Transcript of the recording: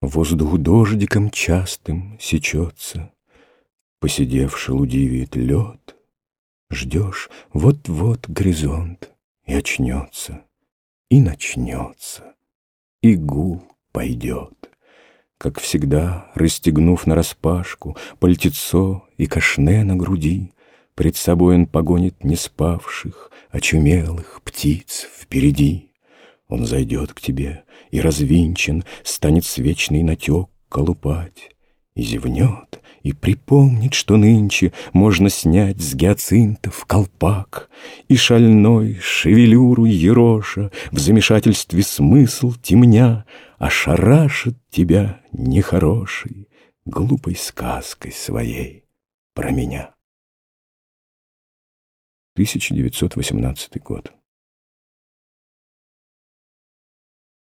Воздух дождиком частым сечется, Посидевший лудивеет лед, Ждешь, вот-вот горизонт и очнется, И начнется, и гул пойдет. Как всегда, расстегнув нараспашку Пальтецо и кашне на груди, Пред собой он погонит не спавших, Очумелых птиц впереди. Он зайдет к тебе, и развинчен Станет свечный натек колупать, И зевнет, и припомнит, что нынче Можно снять с гиацинтов колпак, И шальной шевелюру ероша В замешательстве смысл темня Ошарашит тебя нехорошей Глупой сказкой своей про меня. 1918 год.